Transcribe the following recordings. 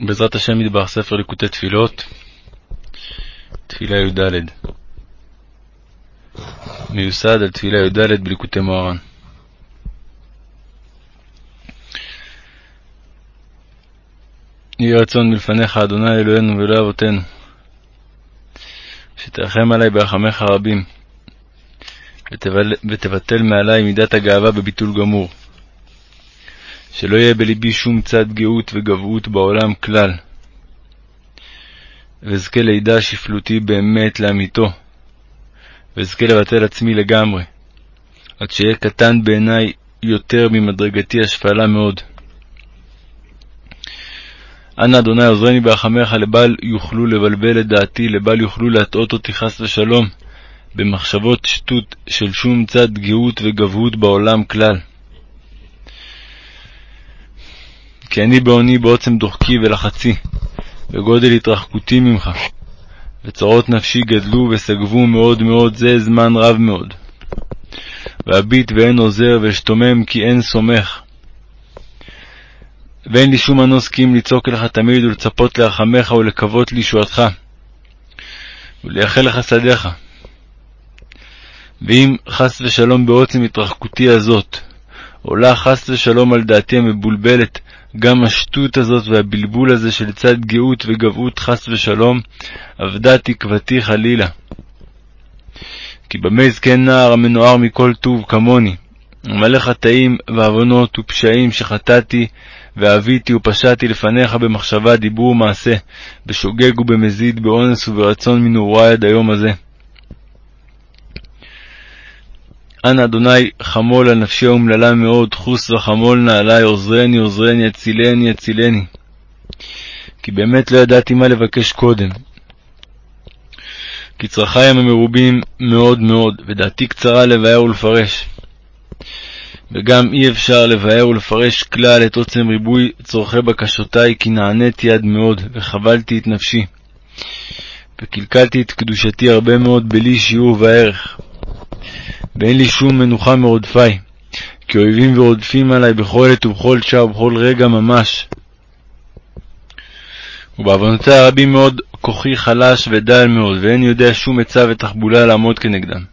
בעזרת השם ידבר ספר ליקוטי תפילות, תפילה י"ד, מיוסד על תפילה י"ד בליקוטי מוהר"ן. יהי רצון מלפניך, אדוני אלוהינו ואלוהי אבותינו, שתרחם עלי ברחמיך הרבים, ותבטל מעלי מידת הגאווה בביטול גמור. שלא יהיה בלבי שום צד גאות וגבהות בעולם כלל, ואזכה לידע שפלותי באמת לאמיתו, ואזכה לבטל עצמי לגמרי, עד שאהיה קטן בעיניי יותר ממדרגתי השפלה מאוד. אנא אדוני עוזרני ברחמך לבל יוכלו לבלבל את דעתי, לבל יוכלו להטעות אותי חס ושלום במחשבות שטות של שום צד גאות וגבהות בעולם כלל. כי אני בעוני בעוצם דוחקי ולחצי, וגודל התרחקותי ממך, וצרות נפשי גדלו וסגבו מאוד מאוד זה זמן רב מאוד. ואביט ואין עוזר, ואשתומם כי אין סומך. ואין לי שום מנוס כי אם לצעוק אליך תמיד ולצפות לרחמך ולקוות לישועתך, ולייחל לך שדיך. ואם חס ושלום בעוצם התרחקותי הזאת, עולה חס ושלום על דעתי המבולבלת גם השטות הזאת והבלבול הזה של צד גאות וגבהות חס ושלום, אבדה תקוותי חלילה. כי במה יזכה נער המנוער מכל טוב כמוני, מלא חטאים ועוונות ופשעים שחטאתי ואביתי ופשעתי לפניך במחשבה, דיבור ומעשה, בשוגג ובמזיד, באונס וברצון מנעורי עד היום הזה. אנא אדוני חמול על נפשי האומללה מאוד, חוס וחמול נא עלי, עוזרני עוזרני, הצילני הצילני. כי באמת לא ידעתי מה לבקש קודם. כי צרכי הם המרובים מאוד מאוד, ודעתי קצרה לבאר ולפרש. וגם אי אפשר לבאר ולפרש כלל את עוצם ריבוי צורכי בקשותי, כי נעניתי עד מאוד, וחבלתי את נפשי. וקלקלתי את קדושתי הרבה מאוד בלי שיעור וערך. ואין לי שום מנוחה מרודפי, כי אויבים ורודפים עלי בכל עת ובכל שעה ובכל רגע ממש. ובעוונותי הרבים מאוד כוחי חלש ודל מאוד, ואין יודע שום עצה ותחבולה לעמוד כנגדם.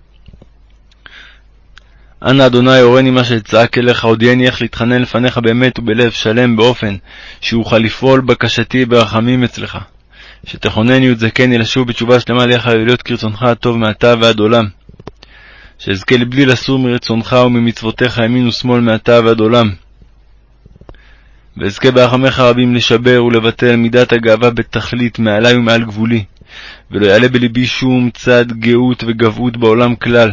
אנא אדוני הורני מה שאצעק אליך, הודיעני איך להתחנן לפניך באמת ובלב שלם באופן שאוכל לפעול בקשתי ברחמים אצלך. שתכונני ותזכני לשוב בתשובה שלמה אליך ולהיות כרצונך הטוב מעתה ועד עולם. שאזכה לבלי לסור מרצונך וממצוותיך ימין ושמאל מעתה ועד עולם. ואזכה ברחמך רבים לשבר ולבטל מידת הגאווה בתכלית מעלי ומעל גבולי, ולא יעלה בלבי שום צד גאות וגבהות בעולם כלל,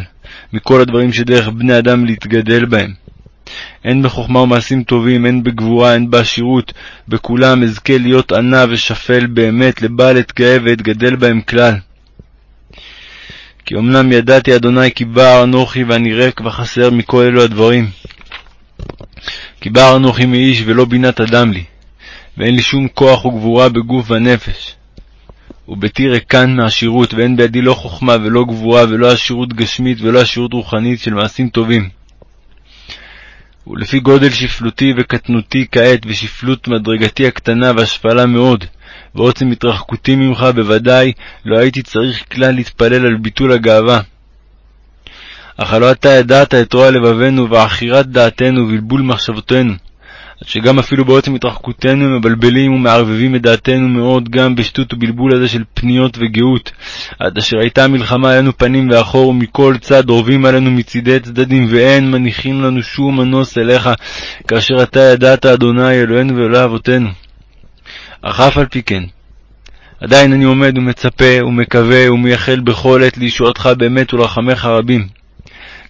מכל הדברים שדרך בני אדם להתגדל בהם. הן בחוכמה ומעשים טובים, הן בגבורה, הן בעשירות, בכולם אזכה להיות ענה ושפל באמת, לבל אתגאה ואתגדל בהם כלל. כי אמנם ידעתי, אדוני, כי בער אנוכי ואני ריק וחסר מכל אלו הדברים. כי בער אנוכי מאיש ולא בינת אדם לי, ואין לי שום כוח וגבורה בגוף ונפש. וביתי ריקן מעשירות, ואין בידי לא חוכמה ולא גבורה ולא עשירות גשמית ולא עשירות רוחנית של מעשים טובים. ולפי גודל שפלותי וקטנותי כעת, ושפלות מדרגתי הקטנה והשפלה מאוד, ועוצם התרחקותי ממך, בוודאי לא הייתי צריך כלל להתפלל על ביטול הגאווה. אך הלא אתה ידעת את רוע לבבנו ועכירת דעתנו ובלבול מחשבותינו, עד שגם אפילו בעוצם התרחקותנו מבלבלים ומערבבים את דעתנו מאוד גם בשטות ובלבול הזה של פניות וגאות, עד אשר הייתה מלחמה עלינו פנים ואחור, ומכל צד רובים עלינו מצידי צדדים, ואין מניחים לנו שום מנוס אליך, כאשר אתה ידעת, אדוני אלוהינו ואלוהי אבותינו. אך אף על פי כן, עדיין אני עומד ומצפה ומקווה ומייחל בכל עת לישועתך באמת ולרחמך רבים.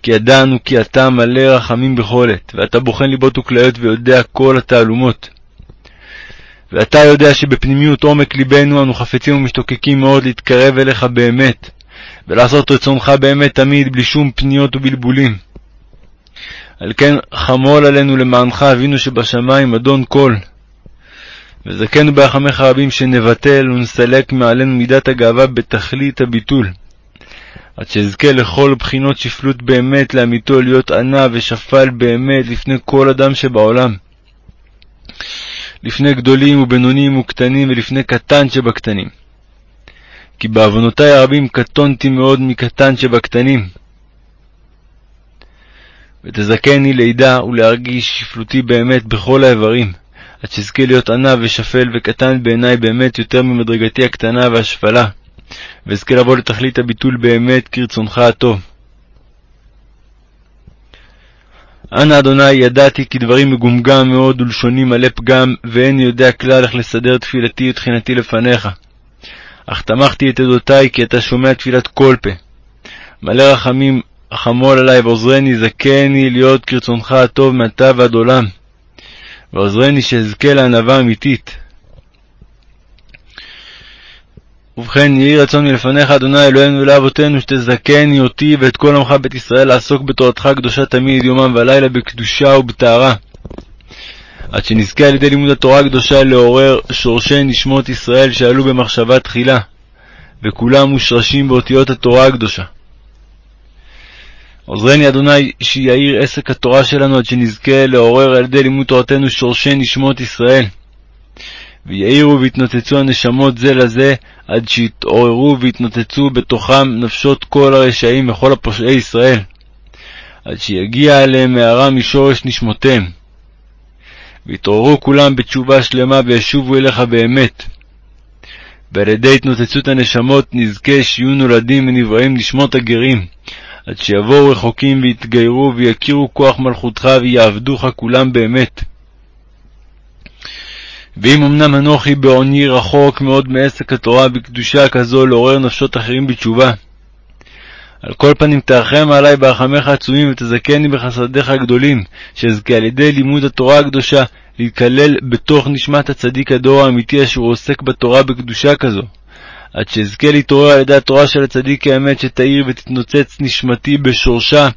כי ידענו כי אתה מלא רחמים בכל עת, ואתה בוחן ליבות וכליות ויודע כל התעלומות. ואתה יודע שבפנימיות עומק ליבנו אנו חפצים ומשתוקקים מאוד להתקרב אליך באמת, ולעשות רצונך באמת תמיד בלי שום פניות ובלבולים. על כן חמול עלינו למענך אבינו שבשמיים, אדון כל. וזכנו ברחמך רבים שנבטל ונסלק מעלינו מידת הגאווה בתכלית הביטול. עד שאזכה לכל בחינות שפלות באמת לאמיתו להיות ענה ושפל באמת לפני כל אדם שבעולם. לפני גדולים ובינוניים וקטנים ולפני קטן שבקטנים. כי בעוונותי הרבים קטונתי מאוד מקטן שבקטנים. ותזכני לידע ולהרגיש שפלותי באמת בכל האיברים, עד שאזכה להיות ענב ושפל וקטן בעיני באמת יותר ממדרגתי הקטנה והשפלה, ואזכה לבוא לתכלית הביטול באמת כרצונך הטוב. אנא אדוני ידעתי כי דברים מגומגם מאוד ולשוני מלא פגם, ואיני יודע כלל איך לסדר תפילתי ותחינתי לפניך. אך תמכתי את עדותי כי אתה שומע תפילת כל פה. מלא רחמים, חמול עלי ועוזרני, זכני להיות כרצונך הטוב מעתה ועד עולם. ועוזרני שאזכה לענווה אמיתית. ובכן, יהי רצון מלפניך, אדוני אלוהינו ולאבותינו, שתזכני אותי ואת כל עמך בית ישראל לעסוק בתורתך הקדושה תמיד, יומם ולילה, בקדושה ובטהרה. עד שנזכה על ידי לימוד התורה הקדושה לעורר שורשי נשמות ישראל שעלו במחשבה תחילה, וכולם מושרשים באותיות התורה הקדושה. עוזרני אדוני שיאיר עסק התורה שלנו עד שנזכה לעורר על ידי לימוד תורתנו שורשי נשמות ישראל. ויעירו ויתנוצצו הנשמות זה לזה עד שיתעוררו ויתנוצצו בתוכם נפשות כל הרשעים וכל הפושעי ישראל, עד שיגיע עליהם הערה משורש נשמותיהם. ויתעוררו כולם בתשובה שלמה וישובו אליך באמת. ועל ידי התנוצצות הנשמות נזכה שיהיו נולדים ונבראים נשמות הגרים, עד שיבואו רחוקים ויתגיירו ויכירו כוח מלכותך ויעבדוך כולם באמת. ואם אמנם אנוכי בעוני רחוק מאוד מעסק התורה בקדושה כזו לעורר נפשות אחרים בתשובה, על כל פנים תרחם עלי ברחמיך העצומים ותזכני בחסדיך הגדולים, שאזכה על ידי לימוד התורה הקדושה להיכלל בתוך נשמת הצדיק הדור האמיתי אשר עוסק בתורה בקדושה כזו, עד שאזכה להתעורר על ידי התורה של הצדיק האמת שתאיר ותתנוצץ נשמתי בשורשה,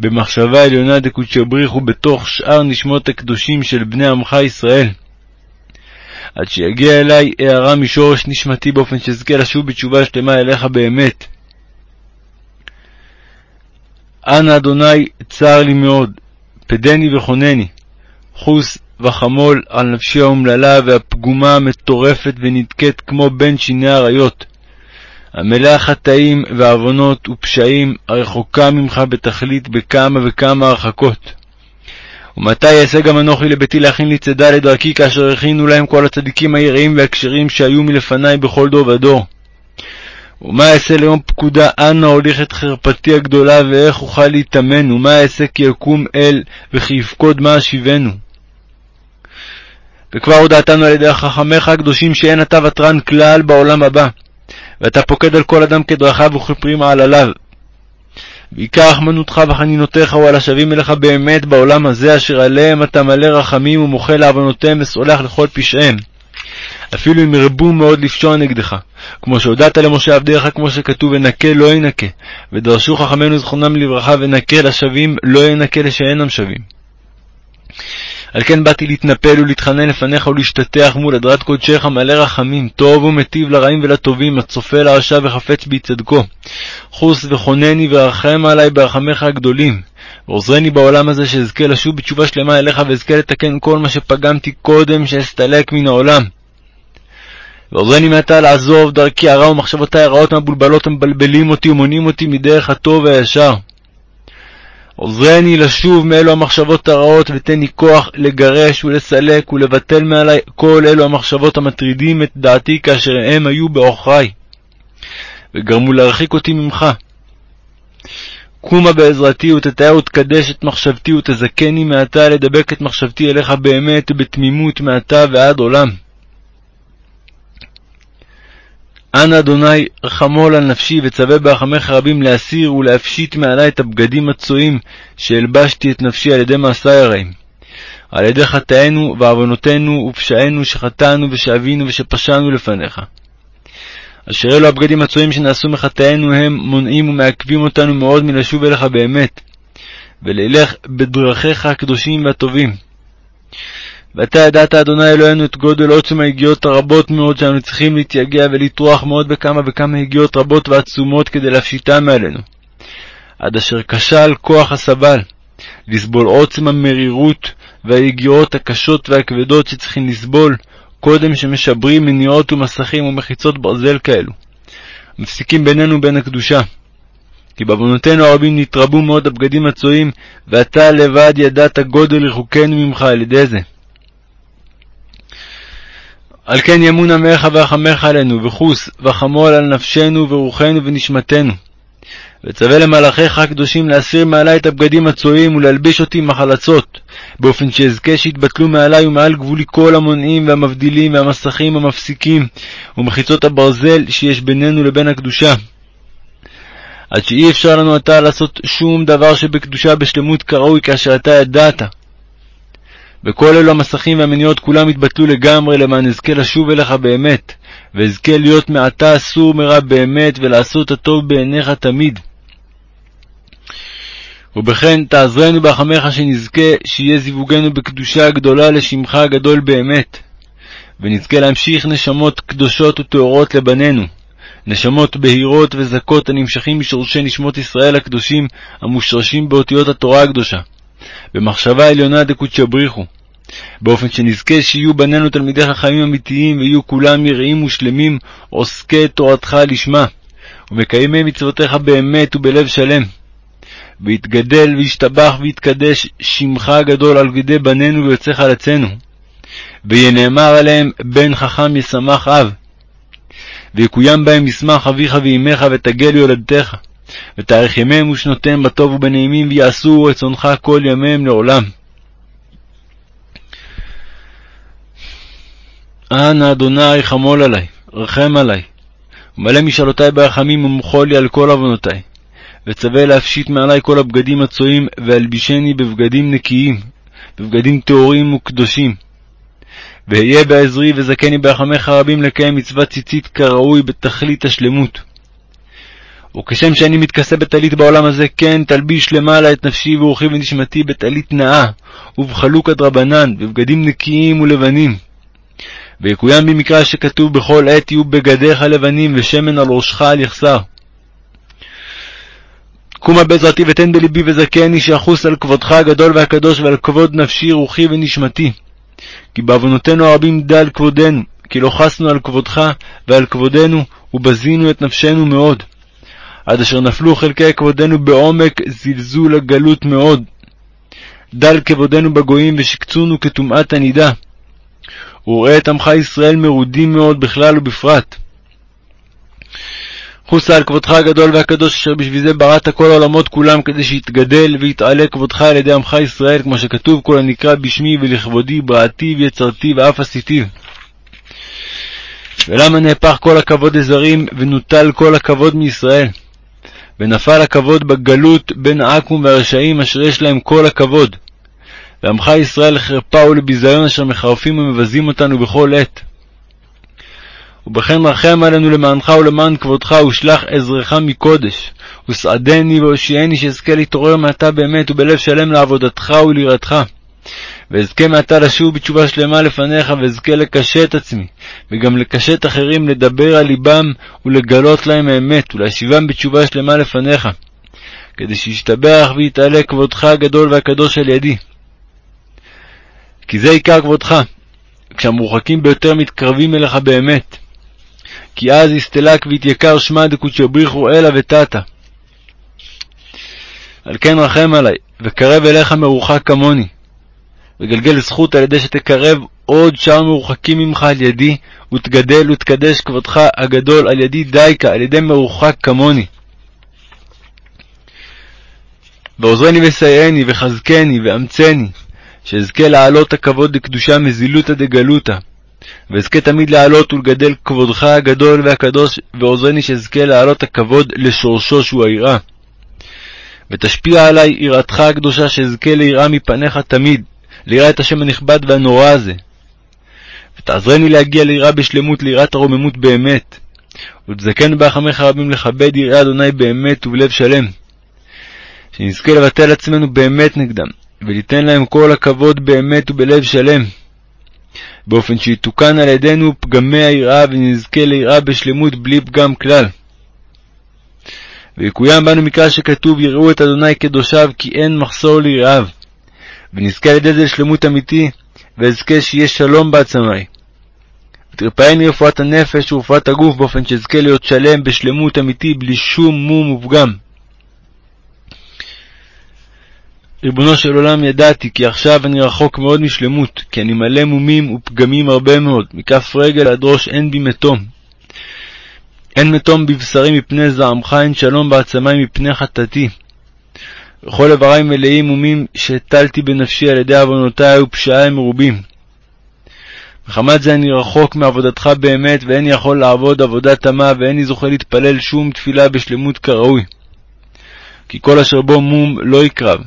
במחשבה עליונה דקודשא בריך בתוך שאר נשמות הקדושים של בני עמך ישראל. עד שיגיע אלי הערה משורש נשמתי באופן שאזכה לשוב בתשובה שלמה אליך באמת. אנא אדוני צר לי מאוד, פדני וחונני, חוס וחמול על נפשי האומללה והפגומה המטורפת ונדכאת כמו בין שיני אריות, המלאה חטאים ועוונות ופשעים, הרחוקה ממך בתכלית בכמה וכמה הרחקות. ומתי אעשה גם אנוכי לביתי להכין לי צידה לדרכי, כאשר הכינו להם כל הצדיקים היראים והכשרים שהיו מלפני בכל דור ודור? ומה אעשה ליום פקודה אנה הוליך חרפתי הגדולה, ואיך אוכל להתאמן, ומה אעשה כי יקום אל, וכי יפקוד מה אשיבנו? וכבר הודעתנו על ידי חכמיך הקדושים שאין אתה ותרן כלל בעולם הבא, ואתה פוקד על כל אדם כדרכיו וכפרי מעלליו. ועיקר רחמנותך וחנינותיך הוא על השבים אליך באמת בעולם הזה, אשר עליהם אתה מלא רחמים ומוחל לעוונותיהם וסולח לכל פשעיהם. אפילו אם ירבו מאוד לפשוע נגדך, כמו שהודעת למשה עבדיך, כמו שכתוב, ונקה לא ינקה, ודרשו חכמינו זכרונם לברכה, ונקה לשבים לא ינקה לשאינם שבים. על כן באתי להתנפל ולהתחנן לפניך ולהשתטח מול הדרת קודשך מלא רחמים, טוב ומטיב לרעים ולטובים, הצופה לרשע וחפץ בי צדקו. חוס וחונני ורחם עלי ברחמיך הגדולים. ועוזרני בעולם הזה שאזכה לשוב בתשובה שלמה אליך ואזכה לתקן כל מה שפגמתי קודם שאסתלק מן העולם. ועוזרני מעתה לעזוב דרכי הרע ומחשבותי הרעות המבולבלות המבלבלים אותי ומונעים אותי מדרך הטוב והישר. עוזרני לשוב מאלו המחשבות הרעות, ותן לי כוח לגרש ולסלק ולבטל מעלי כל אלו המחשבות המטרידים את דעתי כאשר הם היו בעוכרי, וגרמו להרחיק אותי ממך. קומה בעזרתי ותתאר ותקדש את מחשבתי ותזכני מעתה לדבק את מחשבתי אליך באמת ובתמימות מעתה ועד עולם. אנא אדוני רחמול על נפשי וצווה ברחמך רבים להסיר ולהפשיט מעלי את הבגדים הצועים שהלבשתי את נפשי על ידי מעשי הרעים. על ידי חטאינו ועוונותינו ופשעינו שחטאנו ושאבינו ושפשענו לפניך. אשר אלו הבגדים הצועים שנעשו מחטאינו הם מונעים ומעכבים אותנו מאוד מלשוב אליך באמת, וללך בדרכיך הקדושים והטובים. ואתה ידעת, אדוני אלוהינו, את גודל עוצם היגיעות הרבות מאוד שאנו צריכים להתייגע ולטרוח מאוד בכמה וכמה יגיעות רבות ועצומות כדי להפשיטם מעלינו. עד אשר כשל כוח הסבל, לסבול עוצם המרירות והיגיעות הקשות והכבדות שצריכים לסבול קודם שמשברים מניעות ומסכים ומחיצות ברזל כאלו. מפסיקים בינינו ובין הקדושה. כי בעוונותינו הרבים נתרבו מאוד הבגדים הצועים, ואתה לבד ידעת גודל רחוקנו ממך על ידי זה. על כן ימון עמך ורחמך עלינו, וחוס וחמול על נפשנו ורוחנו ונשמתנו. וצווה למלאכיך הקדושים להסיר מעלי את הבגדים הצועים ולהלביש אותי עם החלצות, באופן שאזכה שיתבטלו מעלי ומעל גבולי כל המונעים והמבדילים והמסכים המפסיקים ומחיצות הברזל שיש בינינו לבין הקדושה. עד שאי אפשר לנו עתה לעשות שום דבר שבקדושה בשלמות כראוי כאשר אתה ידעת. וכל אלו המסכים והמניעות כולם יתבטלו לגמרי למען אזכה לשוב אליך באמת, ואזכה להיות מעתה אסור מרע באמת ולעשות הטוב בעיניך תמיד. ובכן תעזרנו ברחמך שנזכה שיהיה זיווגנו בקדושה גדולה לשמך הגדול באמת, ונזכה להמשיך נשמות קדושות וטהורות לבנינו, נשמות בהירות וזכות הנמשכים משורשי נשמות ישראל הקדושים המושרשים באותיות התורה הקדושה, במחשבה עליונה דקודשא בריחו, באופן שנזכה שיהיו בנינו תלמידי חכמים אמיתיים ויהיו כולם יראים ושלמים עוסקי תורתך לשמה, ומקיימי מצוותיך באמת ובלב שלם. ויתגדל וישתבח ויתקדש שמך הגדול על ידי בנינו ויוצא חלצינו. ויהיה נאמר עליהם בן חכם ישמח אב. ויקוים בהם משמח אביך ואמך ותגל יולדתך. ותאריך ימיהם ושנותיהם בטוב ובנעימים ויעשו רצונך כל ימיהם לעולם. אנא אדוני חמול עלי, רחם עלי, ומלא משאלותי ברחמים ומחול לי על כל עוונותי. וצווה להפשיט מעלי כל הבגדים הצועים, והלבישני בבגדים נקיים, בבגדים טהורים וקדושים. ואהיה בעזרי וזכני ברחמך רבים לקיים מצוות ציצית כראוי בתכלית השלמות. וכשם שאני מתכסה בטלית בעולם הזה, כן תלביש למעלה את נפשי ורוחי ונשמתי בטלית נאה, ובחלוקת רבנן, בבגדים נקיים ולבנים. ויקוים במקרא שכתוב בכל עת יהיו בגדיך לבנים ושמן על ראשך על יחסר. קומה בעזרתי ותן בלבי וזכני שיחוס על כבודך הגדול והקדוש ועל כבוד נפשי, רוחי ונשמתי. כי בעוונותינו הרבים דל כבודנו, כי לא חסנו על כבודך ועל כבודנו, ובזינו את נפשנו מאוד. עד אשר נפלו חלקי כבודנו בעומק זלזול הגלות מאוד. דל כבודנו בגויים ושקצונו כטומאת הנידה. וראה את עמך ישראל מרודים מאוד בכלל ובפרט. חוסה על כבודך הגדול והקדוש, אשר בשביל זה בראת כל העולמות כולם, כדי שיתגדל ויתעלה כבודך על ידי עמך ישראל, כמו שכתוב, כל הנקרא בשמי ולכבודי בראתי ויצרתי ואף עשיתיו. ולמה נהפך כל הכבוד לזרים, ונוטל כל הכבוד מישראל? ונפל הכבוד בגלות בין העכו"ם והרשעים, אשר יש להם כל הכבוד. ועמך ישראל לחרפה ולביזיון, אשר מחרפים ומבזים אותנו בכל עת. ובכן רחם עלינו למענך ולמען כבודך, ושלח עזרך מקודש. וסעדני והושיעני שאזכה להתעורר מעתה באמת ובלב שלם לעבודתך וליראתך. ואזכה מעתה לשוב בתשובה שלמה לפניך, ואזכה לקשט עצמי, וגם לקשט אחרים לדבר על ליבם ולגלות להם האמת, ולהשיבם בתשובה שלמה לפניך, כדי שישתבח ויתעלה כבודך הגדול והקדוש על ידי. כי זה עיקר כבודך, כשהמורחקים ביותר מתקרבים אליך באמת. כי אז יסתלק ויתייקר שמע דקודשא בריחו אלא ותתא. על כן רחם עלי, וקרב אליך מרוחק כמוני, וגלגל זכות על ידי שתקרב עוד שאר מרוחקים ממך על ידי, ותגדל ותקדש כבודך הגדול על ידי דייקה, על ידי מרוחק כמוני. ועוזרני וסייעני, וחזקני, ואמצני, שאזכה להעלות הכבוד לקדושה מזילותא דגלותא, ואזכה תמיד לעלות ולגדל כבודך הגדול והקדוש, ועוזרני שאזכה להעלות הכבוד לשורשו שהוא היראה. ותשפיע עלי יראתך הקדושה, שאזכה ליראה מפניך תמיד, ליראה את השם הנכבד והנורא הזה. ותעזרני להגיע ליראה בשלמות, ליראת הרוממות באמת. ותזכנו בהחמך רבים לכבד יראי אדוני באמת ובלב שלם. שנזכה לבטל עצמנו באמת נגדם, וליתן להם כל הכבוד באמת ובלב שלם. באופן שיתוקן על ידינו פגמי היראה ונזכה ליראה בשלמות בלי פגם כלל. ויקוים בנו מקרא שכתוב יראו את אדוני קדושיו כי אין מחסור ליראיו. ונזכה על ידי זה לשלמות אמיתי, ואזכה שיהיה שלום בעצמי. ותרפאני רפואת הנפש ורפואת הגוף באופן שאזכה להיות שלם בשלמות אמיתי בלי שום מום ופגם. ריבונו של עולם, ידעתי כי עכשיו אני רחוק מאוד משלמות, כי אני מלא מומים ופגמים הרבה מאוד, מכף רגל עד ראש אין בי מתום. אין מתום בבשרי מפני זעמך, אין שלום בעצמי מפני חטאתי. וכל איברי מלאים מומים שהטלתי בנפשי על ידי עוונותי ופשעי מרובים. מחמת זה אני רחוק מעבודתך באמת, ואיני יכול לעבוד עבודה תמה, ואיני זוכה להתפלל שום תפילה בשלמות כראוי. כי כל אשר בו מום לא יקרב,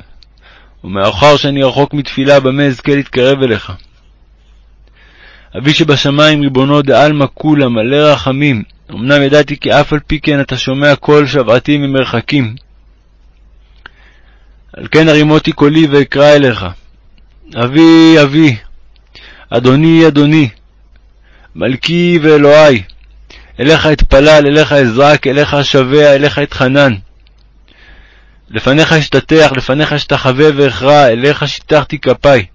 ומאחר שאני רחוק מתפילה, במה אזכה להתקרב אליך? אבי שבשמיים, ריבונו דעלמא כולה, מלא רחמים, אמנם ידעתי כי אף על פי כן אתה שומע קול שבעתי ממרחקים. על כן הרימותי קולי ואקרא אליך. אבי, אבי, אדוני, אדוני, מלכי ואלוהי, אליך אתפלל, אליך אזרק, אליך אשבע, אליך אתחנן. לפניך אשתטח, לפניך אשתחווה ואכרע, אליך שיטחתי כפי.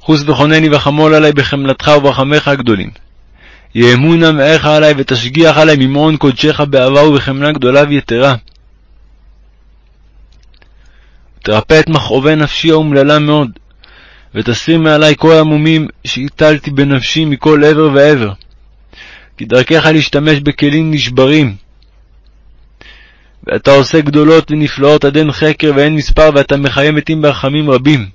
חוס וחונני וחמול עלי בחמלתך וברחמך הגדולים. יאמונה מאיך עלי ותשגיח עלי ממעון קודשך באהבה ובחמלה גדולה ויתרה. תרפא את מכאובי נפשי האומללה מאוד, ותסיר מעלי כל המומים שהטלתי בנפשי מכל עבר ועבר. כי דרכך להשתמש בכלים נשברים, ואתה עושה גדולות ונפלאות עד אין חקר ואין מספר, ואתה מחיה מתים ברחמים רבים.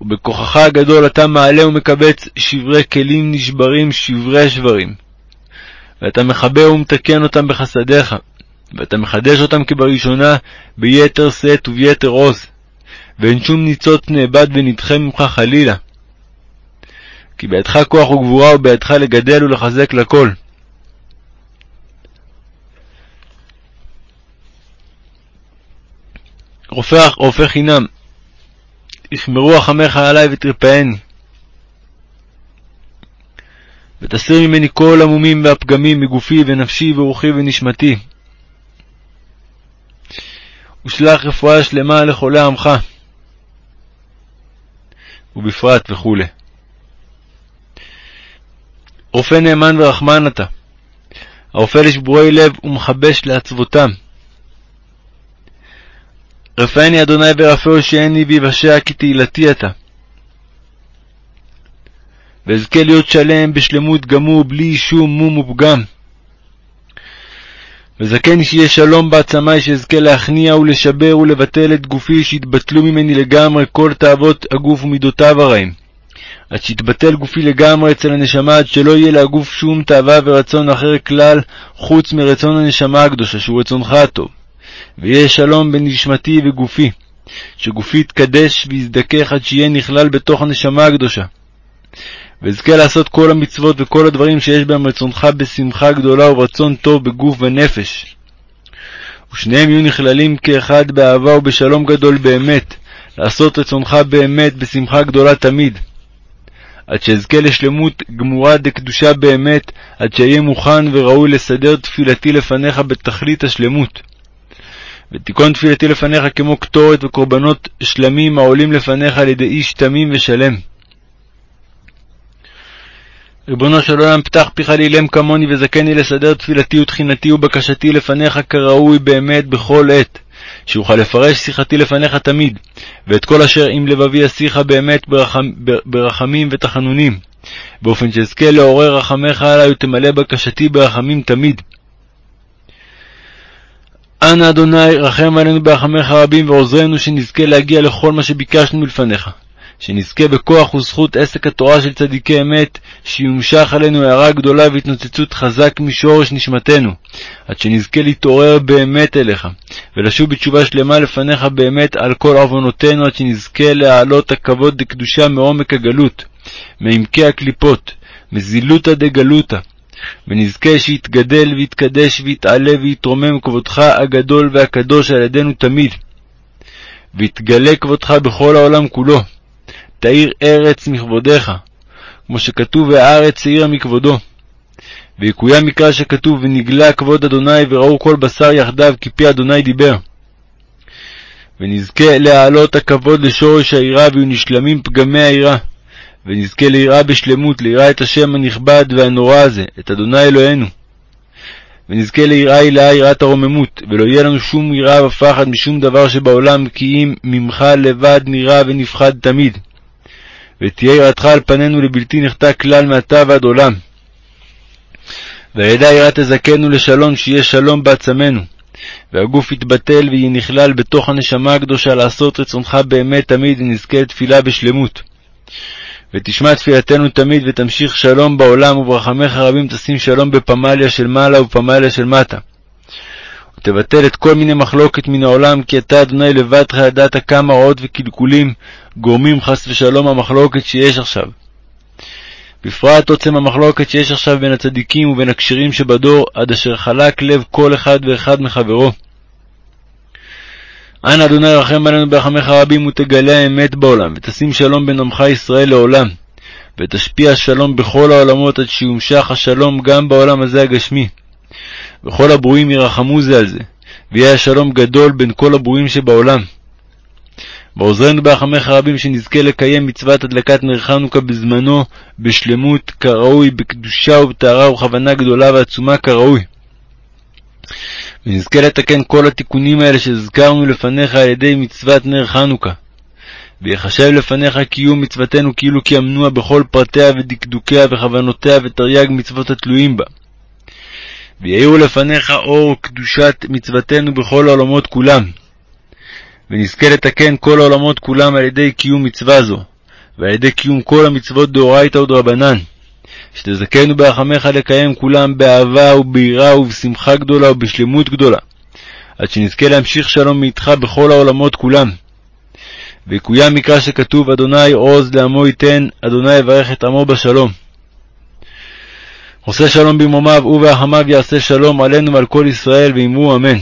ובכוחך הגדול אתה מעלה ומקבץ שברי כלים נשברים שברי שברים. ואתה מכבה ומתקן אותם בחסדיך, ואתה מחדש אותם כבראשונה ביתר שאת וביתר עוז, ואין שום ניצוץ נאבד ונדחה ממך חלילה. כי בידך כוח וגבורה ובידך לגדל ולחזק לכל. רופא, רופא חינם, יחמרו רחמך עלי ותרפאני. ותסיר ממני כל המומים והפגמים מגופי ונפשי ורוחי ונשמתי. ושלח רפואה שלמה לחולי עמך. ובפרט וכו'. רופא נאמן ורחמן אתה, הרופא לשבורי לב ומכבש לעצבותם. רפאני אדוני ורפא הושיעני ויבשע כי תהילתי אתה. ואזכה להיות שלם בשלמות גמור בלי שום מום ופגם. וזכני שיהיה שלום בעצמי שאזכה להכניע ולשבר ולבטל את גופי שיתבטלו ממני לגמרי כל תאוות הגוף ומידותיו הרעים. עד שיתבטל גופי לגמרי אצל הנשמה, עד שלא יהיה לגוף שום תאווה ורצון אחר כלל, חוץ מרצון הנשמה הקדושה, שהוא רצונך הטוב. ויהיה שלום בנשמתי וגופי, שגופי יתקדש ויזדכך עד שיהיה נכלל בתוך הנשמה הקדושה. ואזכה לעשות כל המצוות וכל הדברים שיש בהם רצונך בשמחה גדולה וברצון טוב בגוף ונפש. ושניהם יהיו נכללים כאחד באהבה ובשלום גדול באמת, לעשות רצונך באמת בשמחה גדולה תמיד. עד שאזכה לשלמות גמורה דקדושה באמת, עד שאהיה מוכן וראוי לסדר תפילתי לפניך בתכלית השלמות. ותיכון תפילתי לפניך כמו קטורת וקורבנות שלמים העולים לפניך על ידי איש תמים ושלם. ריבונו של עולם, פתח פיך לאילם כמוני וזכני לסדר תפילתי ותחינתי ובקשתי לפניך כראוי באמת בכל עת, שאוכל לפרש שיחתי לפניך תמיד, ואת כל אשר עם לבבי אשיך באמת ברחמ, ברחמים ותחנונים, באופן שאזכה לעורר רחמך עלי ותמלא בקשתי ברחמים תמיד. אנא אדוני, רחם עלינו ברחמך רבים ועוזרנו שנזכה להגיע לכל מה שביקשנו מלפניך. שנזכה בכוח וזכות עסק התורה של צדיקי אמת, שיומשך עלינו הערה גדולה והתנוצצות חזק משורש נשמתנו, עד שנזכה להתעורר באמת אליך, ולשוב בתשובה שלמה לפניך באמת על כל עוונותינו, עד שנזכה להעלות הכבוד לקדושה מעומק הגלות, מעמקי הקליפות, מזילותא דגלותא, ונזכה שיתגדל ויתקדש ויתעלה ויתרומם כבודך הגדול והקדוש על ידינו תמיד, ויתגלה כבודך בכל העולם כולו. תאיר ארץ מכבודך, כמו שכתוב והארץ העירה מכבודו. ויקוים מקרא שכתוב ונגלה כבוד אדוני וראו כל בשר יחדיו כי פי אדוני דיבר. ונזכה להעלות הכבוד לשורש היראה, ויהיו נשלמים פגמי היראה, ונזכה ליראה בשלמות, ליראה את השם הנכבד והנורא הזה, את אדוני אלוהינו. ונזכה ליראה הילאה יראת הרוממות, ולא יהיה לנו שום יראה ופחד משום דבר שבעולם, כי אם ממך לבד נראה ונפחד תמיד. ותהיה יראתך על פנינו לבלתי נחטא כלל מעתה ועד עולם. וידע יראת תזכנו לשלום, שיהיה שלום בעצמנו. והגוף יתבטל ויהיה נכלל בתוך הנשמה הקדושה לעשות רצונך באמת תמיד, ונזכה לתפילה בשלמות. ותשמע תפילתנו תמיד, ותמשיך שלום בעולם, וברחמך רבים תשים שלום בפמליה של מעלה ופמליה של מטה. ותבטל את כל מיני מחלוקת מן העולם, כי אתה, אדוני, לבדך ידעת כמה רעות וקלקולים גורמים חס ושלום המחלוקת שיש עכשיו. בפרט עוצם המחלוקת שיש עכשיו בין הצדיקים ובין הכשרים שבדור, עד אשר חלק לב כל אחד ואחד מחברו. אנא אדוני רחם עלינו ברחמך רבים ותגלה האמת בעולם, ותשים שלום בין עמך ישראל לעולם, ותשפיע שלום בכל העולמות עד שיומשך השלום גם בעולם הזה הגשמי. וכל הברואים ירחמו זה על זה, ויהיה השלום גדול בין כל הברואים שבעולם. ועוזרנו ברחמך רבים שנזכה לקיים מצוות הדלקת נר חנוכה בזמנו, בשלמות, כראוי, בקדושה ובטהרה וכוונה גדולה ועצומה כראוי. ונזכה לתקן כל התיקונים האלה שהזכרנו לפניך על ידי מצוות נר חנוכה. ויחשב לפניך קיום מצוותנו כאילו קיימנוה בכל פרטיה ודקדוקיה וכוונותיה ותרי"ג מצוות התלויים בה. ויאירו לפניך אור קדושת מצוותנו בכל העולמות כולם. ונזכה לתקן כל העולמות כולם על ידי קיום מצווה זו, ועל ידי קיום כל המצוות דאורייתא ודרבנן. שתזכנו ברחמך לקיים כולם באהבה וביראה ובשמחה גדולה ובשלמות גדולה, עד שנזכה להמשיך שלום מאיתך בכל העולמות כולם. ויקוים מקרא שכתוב, אדוני עוז לעמו ייתן, אדוני יברך את עמו בשלום. עושה שלום במרומיו וברחמיו יעשה שלום עלינו ועל כל ישראל, ואמרו אמן.